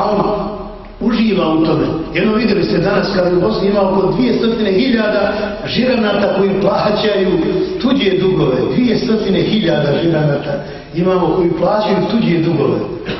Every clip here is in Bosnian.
a on uživa u tome. Jedno vidjeli ste danas kada u Bosni ima oko 200.000 žiranata koji plaćaju tuđe dugove. 200.000 žiranata imamo koji plaćaju tuđe dugove.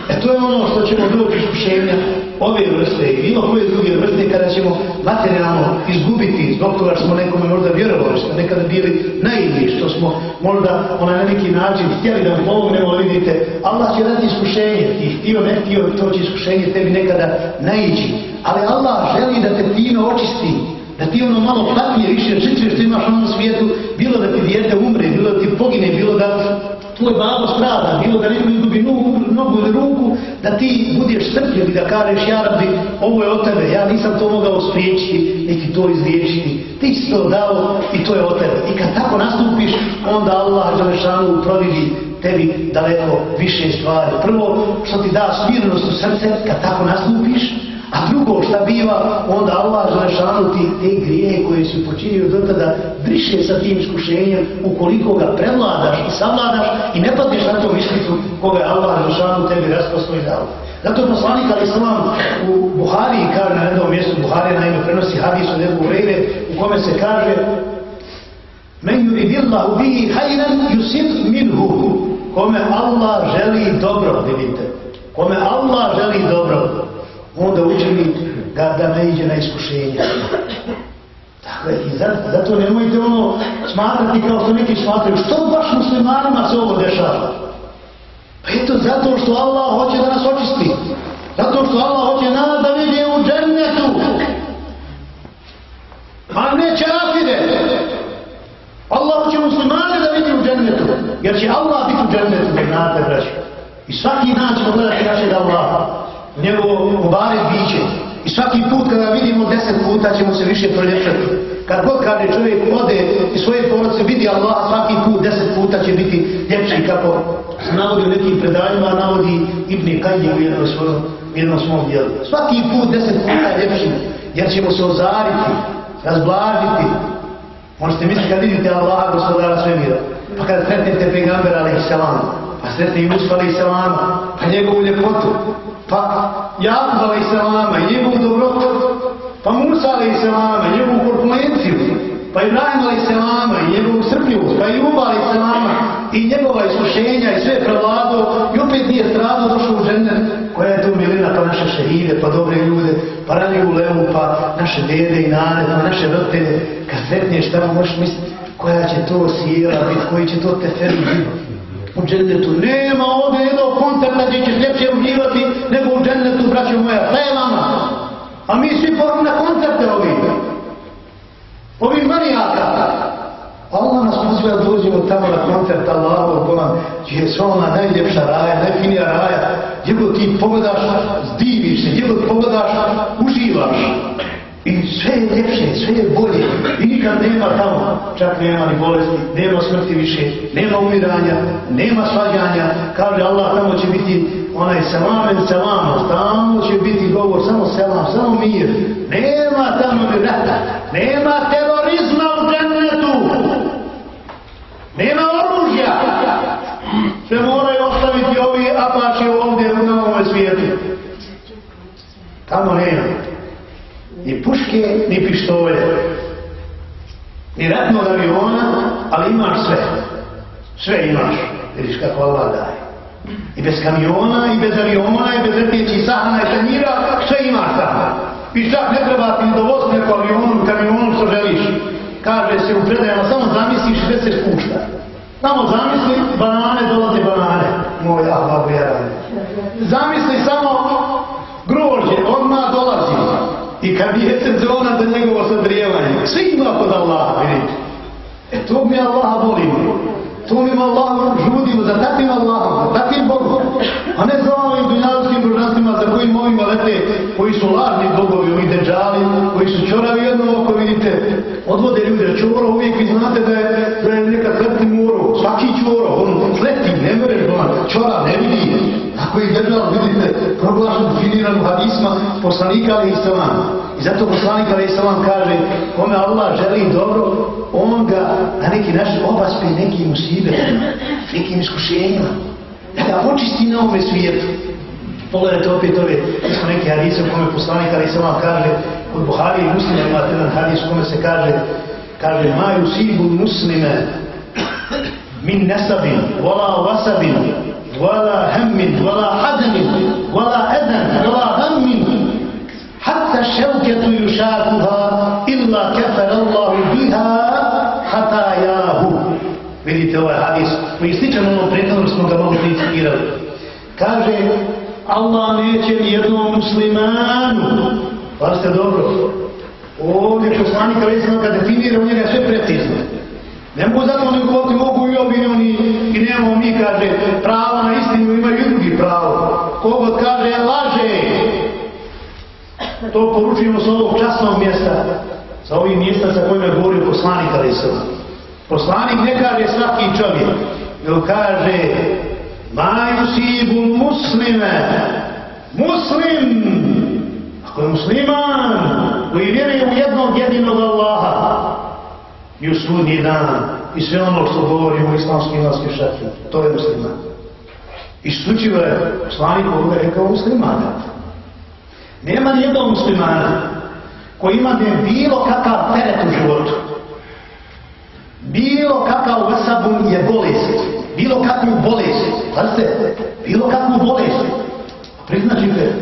E to je ono što ćemo doći iskušenja ove vrste i bilo koje druge vrste kada ćemo materijalno izgubiti zbog toga što smo nekome možda vjerovali, što nekada bili naivni, što smo možda ona na neki način htjeli da pomognemo, ali vidite, Allah će dati iskušenje i htio ne htio to će iskušenje tebi nekada naići. Ali Allah želi da te fino očisti, da ti ono malo patnije više žitve što imaš ono na ovom svijetu, bilo da ti dijete umre, bilo da ti pogine, bilo da tvoj babo strada, bilo da neko izgubi nogu, nogu ili ruku, da ti budeš strpljiv i da kažeš, ja rabi, ovo je od tebe, ja nisam to mogao spriječiti, niti to izliječiti. Ti si to dao i to je od tebe. I kad tako nastupiš, onda Allah Đalešanu providi tebi daleko više stvari. Prvo, što ti da smirnost u srce, kad tako nastupiš, A drugo šta biva, onda Allah zalašanu ti te grije koje su počinio do tada briše sa tim iskušenjem ukoliko ga prevladaš i savladaš i ne padneš na tom ispitu koga je Allah zalašanu tebi rasposto i dao. Zato poslanik Ali Salam u Buhari kaže na jednom mjestu, Buhari na prenosi hadis od Ebu Rejde u kome se kaže Men yuridillahu bihi hajran yusib minhu kome Allah želi dobro, vidite. Kome Allah želi dobro, onda učini da, da ne iđe na iskušenje. Dakle, i zato, zato nemojte ono smatrati kao što neki smatraju. Što baš muslimanima se ovo dešava? Pa eto, zato što Allah hoće da nas očisti. Zato što Allah hoće nas da vidi u džennetu. A ne čafire. Allah hoće muslimane da vidi u džennetu. Jer će Allah biti u džennetu, da znate, braći. I svaki dan ćemo gledati da Allah njegovo mubarek biće. I svaki put kada vidimo deset puta ćemo se više proljepšati. Kad god kaže čovjek ode i svoje porodice vidi Allah, svaki put deset puta će biti ljepši kako se navodi u nekim predanjima, navodi Ibn Kajdi u jednom svojom, jednom svom dijelu. Svaki put deset puta je ljepši, jer ćemo se ozariti, razblažiti. Možete misliti kad vidite Allah, gospodara svemira, pa kad sretnete pegambera, ali salam, selam, pa sretne i Musa, ali i pa njegovu ljepotu, pa Jakub a.s. i njegovu dobrotu, pa Musa a.s. i njegovu korpulenciju, pa Ibrahim a.s. i njegovu srpljivost, pa Juba a.s. i njegova iskušenja i sve prevlado i opet nije strano došlo u žene koja je tu milina, pa naše šehide, pa dobre ljude, pa rani u levu, pa naše dede i nane, pa naše vrtene, kad sretniješ tamo možeš misliti koja će to sjela biti, koji će to tefer biti u džennetu. Nema ovdje jednog koncerta gdje ćeš ljepše uživati nego u džennetu, braćo moja, levama. A mi svi porom na koncerte ovih. Ovih manijaka. Allah nas poziva da dođemo tamo na koncert Allahu Bolan, gdje je sva ona najljepša raja, najfinija raja, gdje god ti pogledaš, zdiviš se, gdje god pogledaš, uživaš. I sve je ljepše, sve je bolje. I nikad nema tamo, čak nema ni bolesti, nema smrti više, nema umiranja, nema svađanja. Kaže Allah, tamo će biti onaj selamen selama, tamo će biti govor, samo selam, samo mir. Nema tamo ni rata, nema terorizma u džennetu. Nema oružja. Sve mora ostaviti ovi apači ovdje u novom svijetu. Tamo nema ni puške, ni pištolje, ni ratnog aviona, ali imaš sve. Sve imaš, vidiš kako Allah daje. I bez kamiona, i bez aviona, i bez retijeći sahana i tanjira, sve imaš tamo. I čak ne treba ti dovosti neko avionu, kamionu, što želiš. Kaže se u predajama, samo zamisliš i sve se spušta. Samo zamisli, banane, dolaze banane. Moj Allah, vjeran. Zamisli samo grožđe, odmah dolazi. I kad je sezona za njegovo sadrijevanje, svi ima kod Allaha, vidite. E to mi Allaha volimo. To mi Allaha žudimo za takvim Allahom, za takvim Bogom. A ne za ovim dunjavskim božanstvima za kojim ovima lete, koji su lažni bogovi, ovi deđali, koji su čoravi jedno oko, vidite, odvode ljude. Čoro uvijek alaihi sallam. I zato poslanik alaihi sallam kaže, kome Allah želi dobro, on ga na neki način obaspe nekim usibetima, nekim iskušenjima, e da ga očisti na ovome svijetu. Pogledajte opet ove, smo neki hadise u kome poslanik alaihi sallam kaže, kod Buhari i muslima imate jedan hadis u kome se kaže, kaže, maju sibu muslime min nesabin, wala wasabin, wala hemmin, wala hadamin, wala edan, wala hammin, hatta ševketu illa kefar Allahu biha, hatajahu. Vidite ovaj hadis, koji stičan ono prethodno smo ga mogli citirali. Kaže, Allah neće jednom muslimanu. Pazite dobro. Ovdje poslanik recimo kad definira u njega sve precizno. Ne mogu zato ne govoriti, mogu i obi oni i nemamo mi, kaže, prava na istinu, imaju i drugi pravo. Kogod kaže, Allah To poručujemo sa ovog časnog mjesta, sa ovih mjesta sa kojima je govorio poslanik Ali sam. Poslanik ne kaže svaki čovjek, nego kaže, Ma yusibu muslime Muslim! Ako je musliman Koji vjeruje u jednog jedinog Allaha I u sudnji dan I sve ono što govori u islamskim imanske šatke To je musliman. Isključivo je poslanik ovoga rekao muslimana Nema nijednog muslimana Koji ima ne bilo kakav teret u životu. Bilo kakav vasabun je bolest bilo kakvu bolest, pazite, bilo kakvu bolest, priznačite,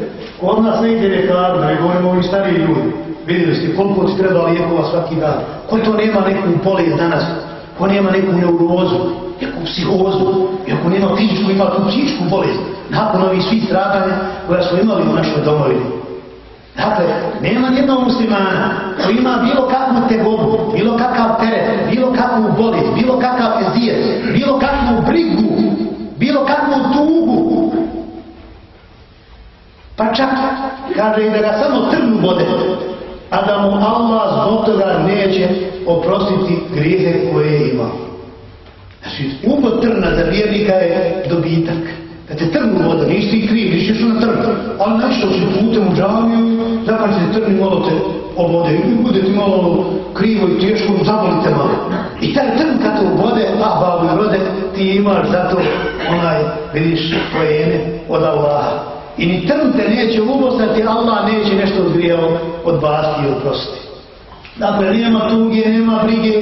kod nas ne ide lekaru, ne govorimo ovi stariji ljudi, vidjeli ste koliko ti treba lijekova svaki dan, ko to nema neku bolest danas, ko nema neku neurozu, neku psihozu, ako nema fizičku, ima tu psihičku bolest, nakon ovih svih stradanja koja smo imali u našoj domovini. Dakle, nema nijednog muslimana koji ima bilo kakvu tegobu, bilo kakav teret, bilo kakvu bolest, bilo kakav izdijet, bilo kakvu brigu, bilo kakvu tugu. Pa čak kaže i da ga samo trnu vode, a da mu Allah zbog toga neće oprostiti grijehe koje je imao. Znači, umot trna za vjernika je dobitak. Da te trgnu voda, nisi ti kriv, nisi što na trnu. Ali nešto si putem u džaviju, zakon te trni malo te obode i bude ti malo krivo i teško, zabolite malo. I taj trn kad te obode, a babu i rode, ti imaš zato onaj, vidiš, pojene od Allaha. I ni trn te neće ubostati, Allah neće nešto od od odbasti i oprosti. Dakle, nema tuge, nema brige,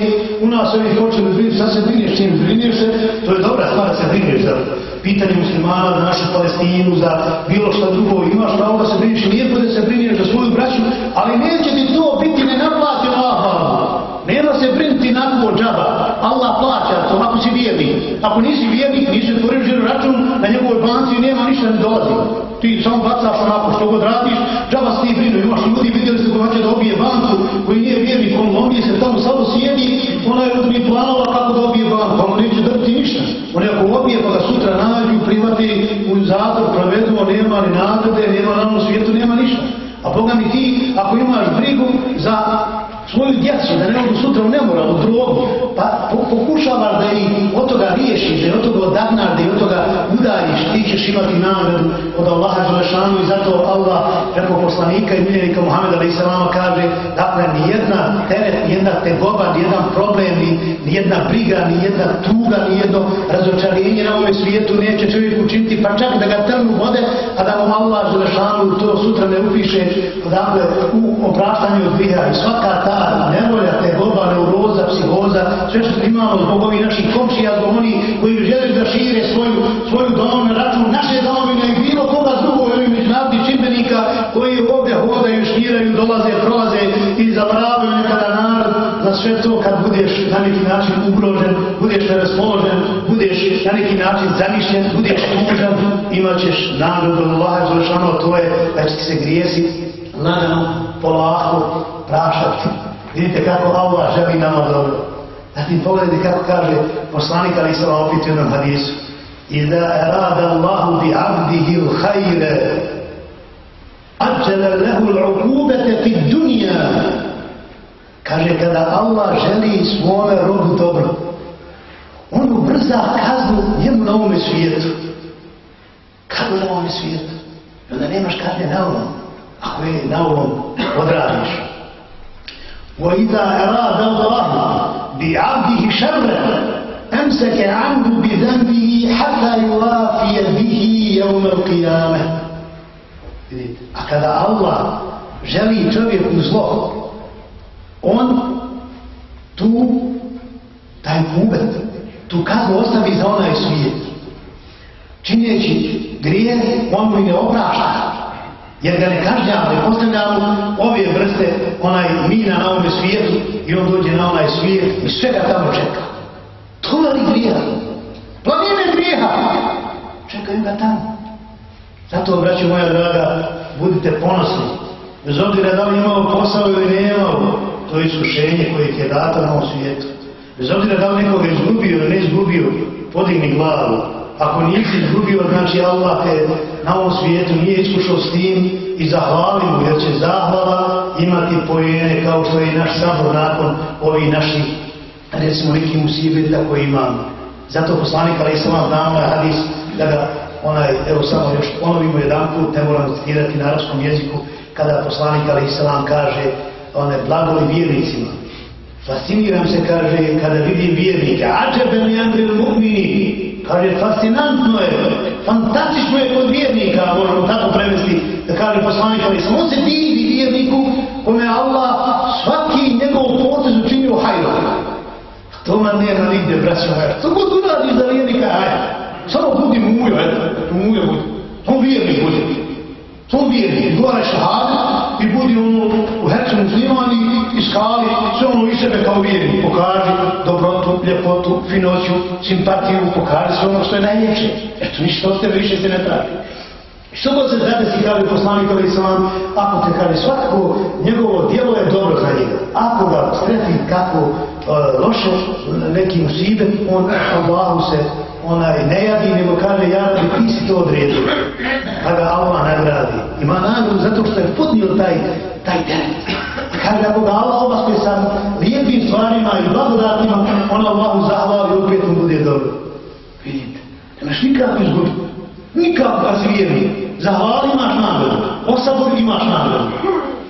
u nas ovih hoće da brinu, sad se brineš čim brineš se, to je dobra stvar da se brineš za pitanje muslimana, za našu Palestinu, za bilo što drugo, imaš pravo da se brineš, lijepo da se brineš za svoju braću, ali neće ti to biti nenaplatio Allah. Nema se brinuti nakon džaba, Allah plaća to ako si vjernik. Ako nisi vjernik, nisi otvorio žiru račun, na njegovoj banci nema ništa ne dolazi. Ti samo bacaš onako što god radiš, džaba se ti brinu, imaš ljudi, vidjeli ste ko hoće da obije banku, koji nije vjernik, on obije se tamo samo sjedi, ona je od mi planova kako da obije banku, on neće drti ništa. On je ako obije pa ga sutra nađu, primati u zatvor, provedu, nema ni nagrade, nema na ovom svijetu, nema ništa. A Boga mi ti, ako imaš brigu za svoju djecu, da ne odu sutra u nemoral, u drogu, pa po, pokušavaš da i od toga riješiš, da i od toga odagnaš, da i od toga udariš, ti ćeš imati nagradu od Allaha Želešanu i zato Allah preko poslanika i miljenika Muhammeda alaih salama kaže, dakle, nijedna teret, nijedna tegoba, nijedan problem, nijedna briga, nijedna tuga, nijedno razočarenje na ovom svijetu neće čovjek učiniti, pa čak da ga trnu vode, a da mu Allah Želešanu to sutra ne upiše, dakle, u opraštanju od griha i svaka ta nevolja, tegoba, neuroza, psihoza, sve što imamo zbog ovih naših komšija, zbog oni koji žele da šire svoju, svoju domu na račun naše domovine i bilo koga drugog ovih međunarodnih čimbenika koji ovdje hodaju, širaju, dolaze, prolaze i zavaravaju nekada narod za sve to kad budeš na neki način ugrožen, budeš neraspoložen, budeš na neki način zamišljen, budeš tužan, imat ćeš nagradu Allah, Allaha to je da će se grijesi lagano, polako, prašati. Vidite kako Allah želi nama dobro. Zatim pogledajte kako kaže poslanik Ali Isra opet u jednom hadisu. Iza erada Allahu bi abdihi l'hajre ađele lehu l'ukubete fi dunja. Kaže kada Allah želi svome robu dobro, on ubrza kaznu njemu na ovome svijetu. Kako na ovome svijetu? i Onda nemaš kazne na ovom, ako je na ovom odradiš. وإذا أراد الله بعبده شرا أمسك عنه بذنبه حتى يوافي به يوم القيامة. أكذا الله جلي تبعه زلو on tu taj mubet tu kako ostavi za onaj svijet. Čineći grije on mu ne oprašta. Jer ga ne kažnjava, ne postavlja ove vrste, onaj mina na ovome svijetu i on dođe na onaj svijet i sve ga tamo čeka. To je li grija? Planine grijeha! Čekaju ga tamo. Zato, braću moja draga, budite ponosni. Bez obzira da li imao posao ili ne imao, to je iskušenje koje je dato na ovom svijetu. Bez obzira da li nekoga izgubio ili ne izgubio, podigni glavu. Ako nisi izgubio, znači Allah te na ovom svijetu nije iskušao s tim i zahvali mu, jer će zahvala imati pojene kao što je naš sabor nakon ovih naših, recimo, nekih musibeta koji imamo. Zato poslanik, ali sam vam znamo je hadis da ga onaj, evo samo još ponovimo jedan put, ne moramo citirati na arabskom jeziku, kada poslanik Ali Isalam kaže, one blagoli vjernicima. Fasciniram se, kaže, kada vidim vjernike, ađebe mi andril mu'mini, kaže, fascinantno je, fantastično je kod vjernika, možemo tako prevesti, da kaže poslanik Ali Isalam, se divi vjerniku, kome Allah svaki njegov potez učinio hajro. To man nema nigde, braćo moja, što god uradiš za vjernika, hajro. Samo budi mujo, eto, tu mujo budi. Samo vjerni budi. Samo vjerni. Gore šahada i budi ono u hercu muslimani i skali sve ono iz sebe kao vjerni. Pokaži dobro ljepotu, finoću, simpatiju, pokaži sve ono što je najljepše. Eto, ništa od tebe više se ne traži. Što god se zadesi, kaže poslanik Ali Islam, ako te kaže svatko, njegovo dijelo je dobro za njega. Ako ga streti kako e, loše, neki musibet, on Allahu se onaj ne jadi, nego kaže ja ti ti si to odredio. Pa ga Allah nagradi. Ima nagradu zato što je podnio taj, taj teret kad ako ga Allah obaspe sa lijepim stvarima i blagodatima, on Allahu zahvali i opet mu bude dobro. Vidite, nemaš nikakvu izgubiti. nikakvu razvijeni. Zahvali imaš nagradu. Osabor imaš nagradu.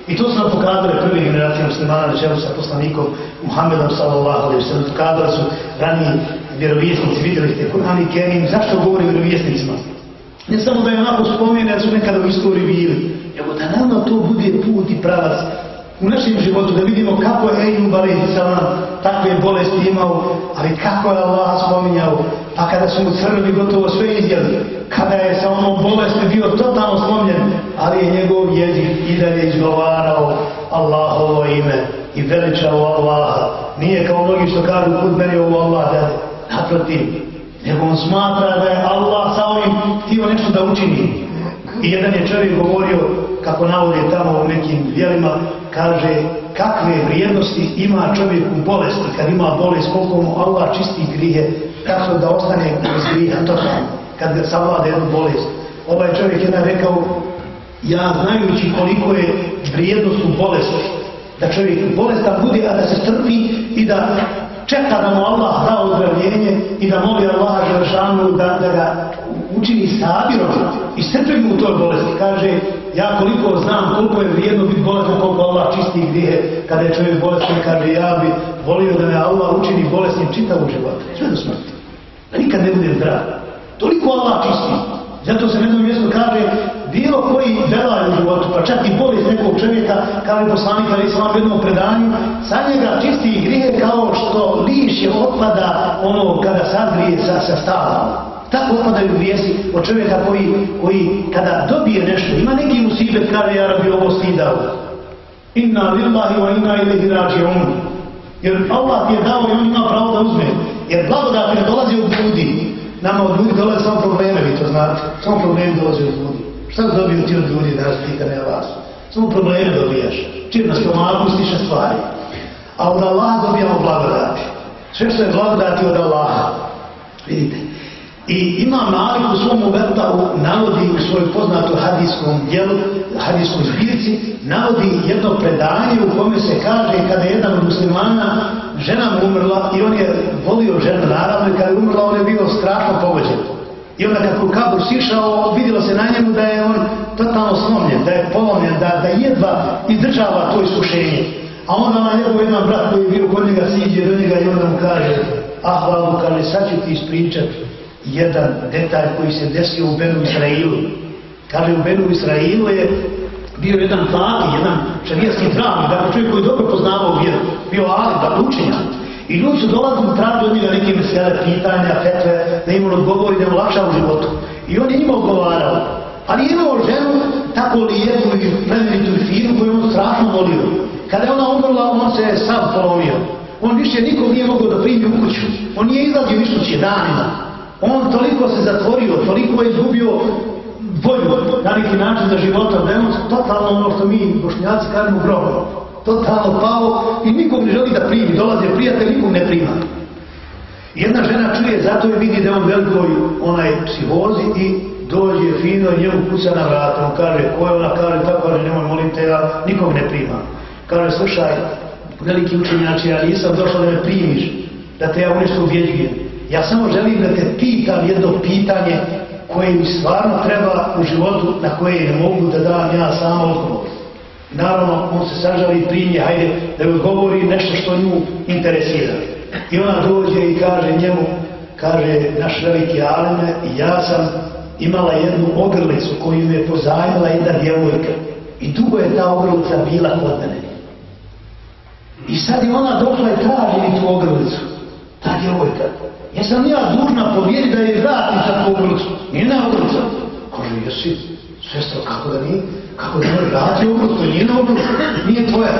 I to su nam pokazali prvi generacije muslimana na čelu sa poslanikom Muhammedom sallallahu alaihi sallam. Pokazali su raniji vjerovjesnici, vidjeli ste Kur'an i Kerim, zašto govori o vjerovjesnicima? Ne samo da je onako spomenu, jer su nekada u istoriji bili, nego da nama to bude put i pravac u našem životu, da vidimo kako je Ejnub Alehi Salam takve bolesti imao, ali kako je Allah spominjao, pa kada su mu crvi gotovo sve izjeli, kada je sa onom bolesti bio totalno slomljen, ali je njegov jezik i dalje izgovarao Allahovo ime i veličao Allaha. Nije kao mnogi što kažu, kud meni ovo Allah da naprotiv, nego on smatra da je Allah sa ovim htio nešto da učini. I jedan je čovjek govorio, kako navode tamo u nekim dijelima, kaže kakve vrijednosti ima čovjek u bolesti, kad ima bolest, koliko mu Allah čisti grije, kako da ostane bez grija, to sam, kad ga savlade jednu bolest. Ovaj čovjek jedan rekao, ja znajući koliko je vrijednost u bolesti, da čovjek bolestan bude, a da se strpi i da čeka da mu Allah da ozdravljenje i da moli Allaha Želešanu da, da ga učini sabirom i strpim u toj bolesti. Kaže, ja koliko znam koliko je vrijedno biti bolestan, koliko Allah čisti grije kada je čovjek bolestan, kaže, ja bi volio da me Allah učini bolesnim čitavu životu. Sve do smrti. Da nikad ne bude zdrav. Toliko Allah čisti. Zato se na jednom mjestu kaže, bilo koji belaj u životu, pa čak i bolest nekog čovjeka, kao je poslanik, ali islam vam u jednom predanju, sa njega čisti i grije kao što lišje otpada ono kada sazrije sa, sa stavom. Tako otpadaju grijesi od čovjeka koji, koji kada dobije nešto, ima neki musibet kada ja rabi ovo stidao. Inna lillahi wa inna ilihi rađi on. Jer Allah ti je dao i on ima pravo da uzme. Jer blagodat ne dolazi od ljudi. Nama od ljudi dolaze samo probleme, vi to znate. Samo problemi dolaze od ljudi. Šta dobiju ti od ljudi da nas pita vas? Samo probleme dobijaš. Čim na stomaku stiše stvari. A od Allaha dobijamo blagodati. Sve što je blagodati od Allaha. Vidite. I ima Malik u svom uvrtavu, navodi u svoj poznatu hadijskom dijelu, hadijskom zbirci, navodi jedno predanje u kome se kaže kada je jedan od muslimana žena mu umrla i on je volio ženu naravno i kada je umrla on je bio strašno pogođen. I onda kako kabur sišao, vidjelo se na njemu da je on totalno slomljen, da je polomljen, da, da jedva izdržava to iskušenje. A onda na njegov jedan brat koji je bio kod njega siđe do njega i onda mu kaže, ah, hvala, kaže, sad ću ti ispričat jedan detalj koji se desio u Benu Israilu. Kaže, u Benu Israilu je bio jedan fali, jedan šarijaski pravnik, dakle čovjek koji dobro poznavao vjeru, bio ali, dakle učenja. I ljudi su dolazili tražili od njega neke mesele, pitanja, fetve, da im on odgovori, da im lakša u životu. I on je njima odgovarao. Ali je imao ženu tako lijepu i plemenitu i finu koju on strašno volio. Kada je ona umrla, on se sam polomio. On više nikom nije mogao da primi u kuću. On nije izlazio više danima. On toliko se zatvorio, toliko je izgubio volju na neki način za života, da je on totalno ono što mi bošnjaci kažemo grobo. Totalno pao i nikom ne želi da primi, dolaze prijatelj, nikom ne prima. Jedna žena čuje, zato je vidi da on velikoj onaj psihozi i dođe fino i njemu kuca na vrata. On kaže, ko je ona, kaže, tako, kaže, nemoj molim te, ja nikom ne prima. Kaže, slušaj, veliki učenjači, ja nisam došao da me primiš, da te ja u nešto uvjeđujem. Ja samo želim da te pitam jedno pitanje koje mi stvarno treba u životu na koje ne mogu da dam ja samo odgovor. Naravno, on se sažali i primje, hajde, da joj govori nešto što nju interesira. I ona dođe i kaže njemu, kaže naš veliki Aleme, ja sam imala jednu ogrlicu koju mi je pozajmila jedna djevojka. I dugo je ta ogrlica bila kod mene. I sad je ona došla i traži mi tu ogrlicu. Ta djevojka. Jesam ja dužna povjeriti da je vratim sa tu ogrlicu. Nije na ogrlicu. Kaže, jesi, sestra, kako da nije? Kako da nije vrati obrot, To nije na ogrlicu. Nije tvoja.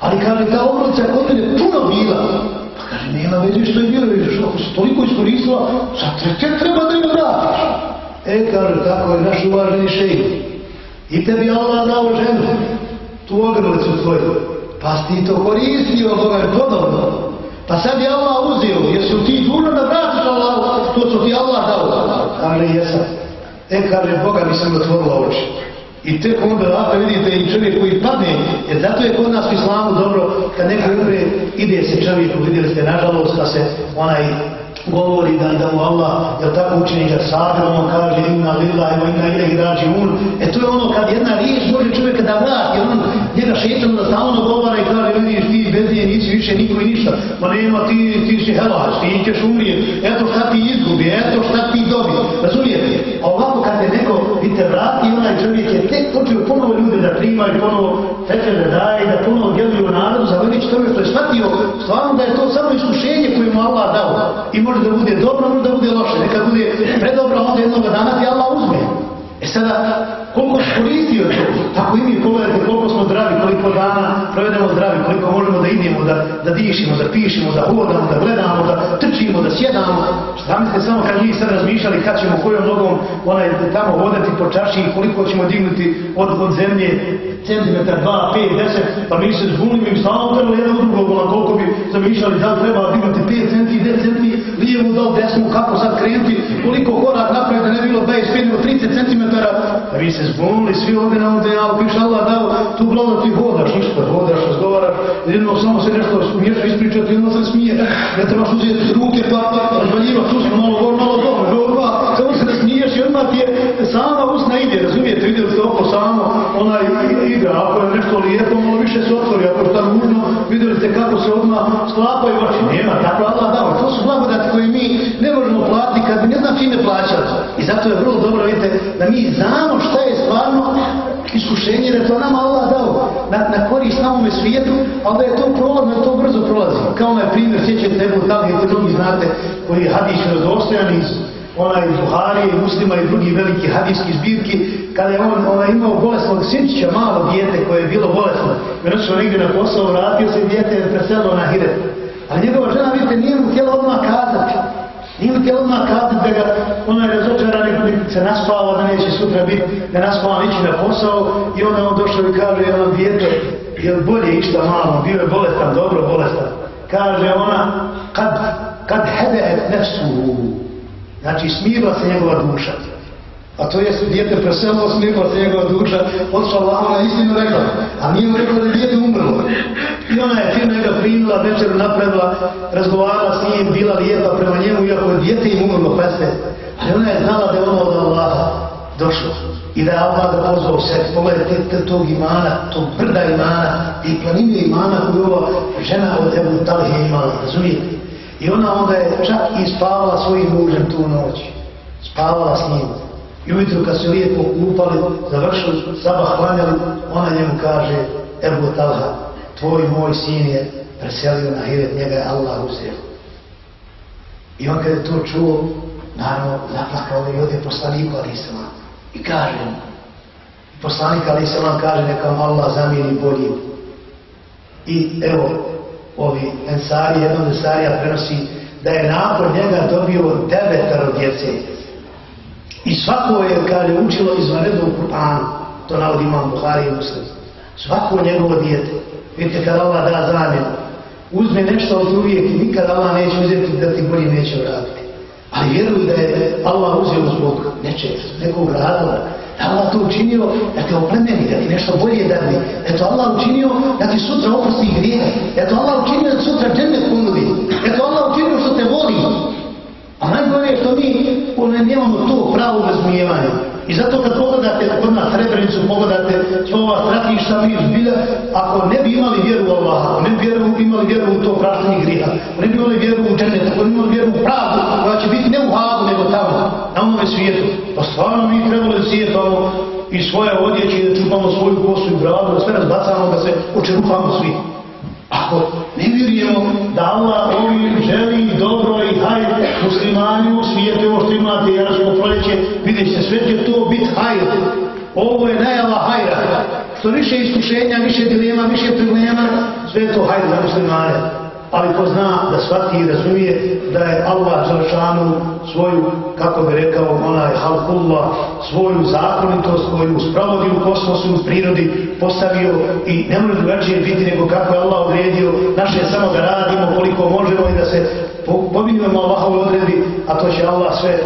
Ali kaže, ta ogrlica kod mene puno bila. Pa kaže, nema veze što je bilo, vidiš, ako se toliko iskoristila, sad te treba da je vratiš. E, kaže, tako je naš uvaženi šejn. I tebi Allah dao ženu, tu ogrlicu tvoju. Pa si ti to koristio, Boga je podobno. Pa sad je Allah uzio, jesu ti dužno da E, kaže, Boga mi sam otvorila oči. I tek onda ovako vidite i čovjek koji padne, jer zato je kod nas u islamu dobro, kad neko umre, ide se čovjeku, vidjeli ste, nažalost, da se onaj govori da, da mu Allah, jel tako učini ga sada, on kaže inna lillahi ima inna ilaihi rađi un. E to je ono kad jedna riječ može čovjeka da vrati, on njega šetan da stalno govara i kaže, vidiš ti bez nje nisi više niko i ništa. Ma nema ti, ti si helaš, ti ćeš umrijeti, eto šta ti izgubi, eto šta ti dobi. Razumijete? A neko te vrati, onaj čovjek je tek počeo ponovo ljude da prima i ponovo fetve da daje i da ponovo djeluju u narodu, zahvaljujući tome što je shvatio stvarno da je to samo iskušenje koje mu Allah dao. I može da bude dobro, može da bude loše. Neka bude predobro, onda jednog dana ti Allah uzme. E sada, koliko se koristio to, tako i mi pogledajte koliko smo zdravi, koliko dana provedemo zdravi, koliko možemo da idemo, da, da dišimo, da pišemo, da hodamo, da gledamo, da trčimo, da sjedamo. Zamislite samo kad mi sad razmišljali kad ćemo kojom nogom onaj, tamo hodati po čaši i koliko ćemo dignuti od, od zemlje, centimetar, dva, pet, deset, pa mi se zbunimo i stalno trebalo jedan drugog, ono, koliko bi zamišljali da treba imati pet centi, deset centi, lijevu, dal, desnu, kako sad krenuti, koliko korak napred da ne bilo 25 ili 30 centimetara, pa vi se zbunili svi ovdje na ovdje, ali piše Allah dao, tu glavno ti hodaš, ništa, hodaš, razgovaraš, jedno samo se nešto smiješ ispričati, jedno se smije, ne trebaš uzeti ruke pa pa, usno, malo gor, malo dole, gor, sklapaju oči, znači, nema, tako Allah dao, to su blagodati koje mi ne možemo platiti kad ne znam čime plaćali. I zato je vrlo dobro, vidite, da mi znamo šta je stvarno iskušenje, da to nama Allah dao na, na korist na svijetu, ali da je to prolazno, to brzo prolazi. Kao onaj primjer, sjećate Ebu Talib, te drugi znate, koji je hadis razostojan iz onaj Buhari, muslima i drugi veliki hadijski zbirki, kada je on onaj, imao bolesnog sinčića, malo dijete koje je bilo bolesno, i noćno negdje na posao, vratio se dijete i preselilo na hiret. Ali njegova žena, vidite, nije mu htjela odmah kazati. Nije mu htjela odmah kazati da ga ono je razočara nek se naspava, da neće sutra biti, da naspava neće na posao. I onda on došao i kaže, ono dijete, je li bolje išta malo, bio je bolestan, dobro bolestan. Kaže ona, kad, kad hede et nefsu, znači smirila se njegova duša. A to je dijete preselilo, smirila se njegova duša, odšla vama ona istinu rekla. A nije mu rekla da je djete umrlo. I ona je fino ga primila, večer napravila, razgovarala s njim, bila lijepa prema njemu, iako je djete im umrlo, peste. Ali ona je znala da je ono od Allaha došlo. I da je Allah da pozvao se, pogledajte tog imana, tog brda imana, i planine imana koju ova žena od Ebu Talije imala, razumijete? I ona onda je čak i spavala svojim mužem tu noć. Spavala s njim. I ujutru kad su lijepo upali, završili, sabah hlanjali, ona njemu kaže, Ebu Talha, tvoj moj sin je preselio na hiret, njega je Allah uzeo. I on kada je to čuo, naravno, zaplakao i ode poslaniku Ali Islam. I kaže mu, poslanik Ali Islam kaže, neka mu Allah zamijeni bolji. I evo, ovi ensari, jedan ensarija prenosi da je nakon njega dobio devetar djece. I svako je, kaže, učilo izvanredno u Kur'anu. To navodi imam Buhari i Muslim. Svako njegovo dijete. Vidite, kada Allah da zamjenu, uzme nešto od uvijek i nikada Allah neće uzeti da ti bolje neće vratiti. Ali vjeruj da je Allah uzeo zbog nečeg, nekog razloga. Da Allah to učinio da te oplemeni, da ti nešto bolje dadne. Da to Allah učinio da ti sutra oprosti grije. Da to Allah učinio da sutra džene ponudi. Da je to Allah učinio što te voli. A je što mi ne nemamo to pravo razumijevanje. I zato kad pogledate kod nas Srebrenicu, pogledate sva ova stratišta mi zbilja, ako ne bi imali vjeru u Allah, ako ne bi vjeru, imali vjeru u to praštanje griha, ne bi imali vjeru u dženet, ako ne bi imali vjeru u pravdu, koja će biti ne u Hagu, nego tamo, na onome svijetu, pa stvarno mi trebali svijetamo i svoje odjeće, da čupamo svoju kosu i bradu, da sve razbacamo, da se očerupamo svi. Ako ne vjerujemo da Allah ovim želi dobro muslimani u svijetu, ovo što imate, ja smo proljeće, vidjet ćete, sve će to biti hajr. Ovo je najava hajra. Što više iskušenja, više dilema, više problema, sve je to hajr za muslimane. Ali ko zna da shvati i razumije da je Allah Želšanu svoju, kako bi rekao, onaj halkullah, svoju zakonitost koju sprovodi u kosmosu, u prirodi, postavio i ne može drugačije biti nego kako je Allah odredio. Naše je samo da radimo koliko možemo i da se pominjujemo Allahove odredi, a to će Allah sve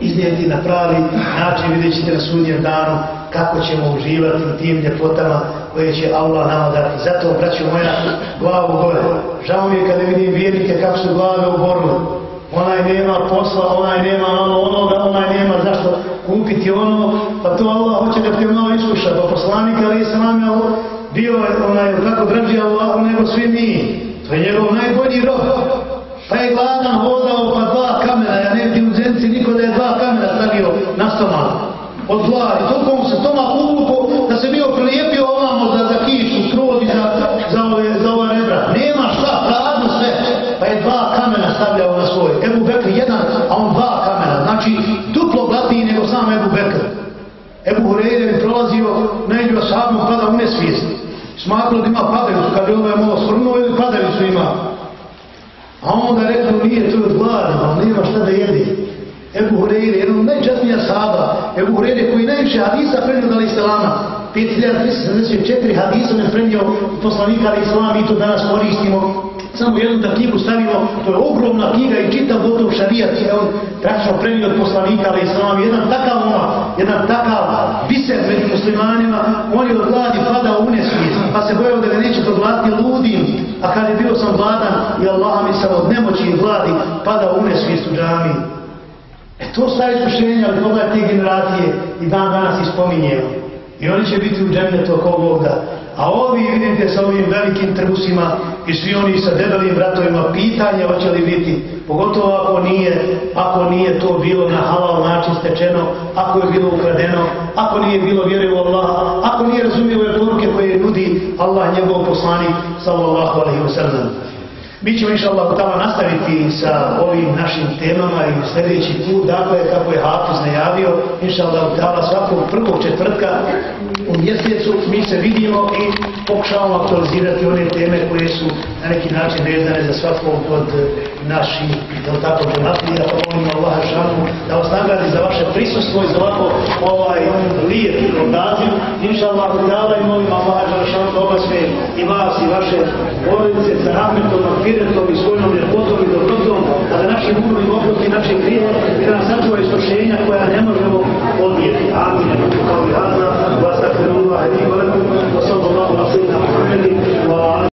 iznijeti na pravi način, vidjet ćete na sudnjem danu kako ćemo uživati u tim ljepotama koje će Allah nama dati. Zato, braću moja, glavu gore. Žao mi je kada vidim vjernike kako su glave u borbu. Onaj nema posla, onaj nema ono, onoga, onaj nema zašto kupiti ono, pa to Allah hoće da te malo iskuša. Pa poslanik, ali je sam je bio je onaj, tako draži Allah, nego svi mi. To je njegov najbolji rok. Pa je gladan hodao pa dva kamena, ja ne vidim u zemci niko da je dva kamena stavio na stomak. Od zla, toliko mu se toma ulupo da se bio prilijepio ovamo za, za kiču, strod i za, za, ove, za ove rebra. Nema šta, prazno sve. Pa je dva kamena stavljao na svoj. Ebu Bekr jedan, a on dva kamena. Znači, duplo glatiji nego sam Ebu Bekr. Ebu Hureyre je prolazio, neđu ashabom pada u nesvijest. Smaklo da ima padavicu, kad je ovo je malo svrnuo ili padavicu ima. A onda rekao, nije to od glada, ali nema šta da jede. Ebu Hureyre, jedan od najčasnija sahaba, Ebu Hureyre koji najviše hadisa prenio da li Islama, 5374 hadisa ne prenio poslanika ali Islama, mi to danas koristimo, samo jednu da knjigu stavimo, to je ogromna knjiga i čitav gotov šarijat, je on praktično prenio od poslanika ali Islama, jedan takav ona, jedan takav biser među muslimanima, on je od gladi padao u nesvijest, pa se bojao da ga neće to ludim, a kad je bio sam gladan i Allah mi sam od nemoći i gladi padao u nesvijest u džami. To staje iskušenja od toga te generacije i dan danas ispominjemo. I oni će biti u džemljetu oko Bog da. A ovi, vidite, sa ovim velikim trusima i svi oni sa debelim vratovima, pitanje hoće li biti, pogotovo ako nije, ako nije to bilo na halal način stečeno, ako je bilo ukradeno, ako nije bilo vjere u Allah, ako nije razumio ove poruke koje nudi Allah njegov poslanik, sallallahu alaihi wa sallam. Mi ćemo inša Allah tamo nastaviti sa ovim našim temama i sljedeći put, dakle, kako je Hafiz najavio, inša Allah tamo svakog prvog četvrtka u mjesecu mi se vidimo i pokušavamo aktualizirati one teme koje su na neki način vezane za svakog od naših, jel tako, džematlija, pa molim Allah šanu da vas nagradi za vaše prisustvo i za ovako ovaj lijep odaziv. Inša Allah tamo i molim Allah šanu da obasve i vas i vaše porodice sa rahmetom, firetom i svojom ljepotom i dobrotom, a da naši umrovi oprosti naše grije i da nas sačuva iskušenja koja ne možemo odnijeti. Amin. Kao i hada, vas takve Allah i velikum, wa sallallahu na sredna Muhammedi, wa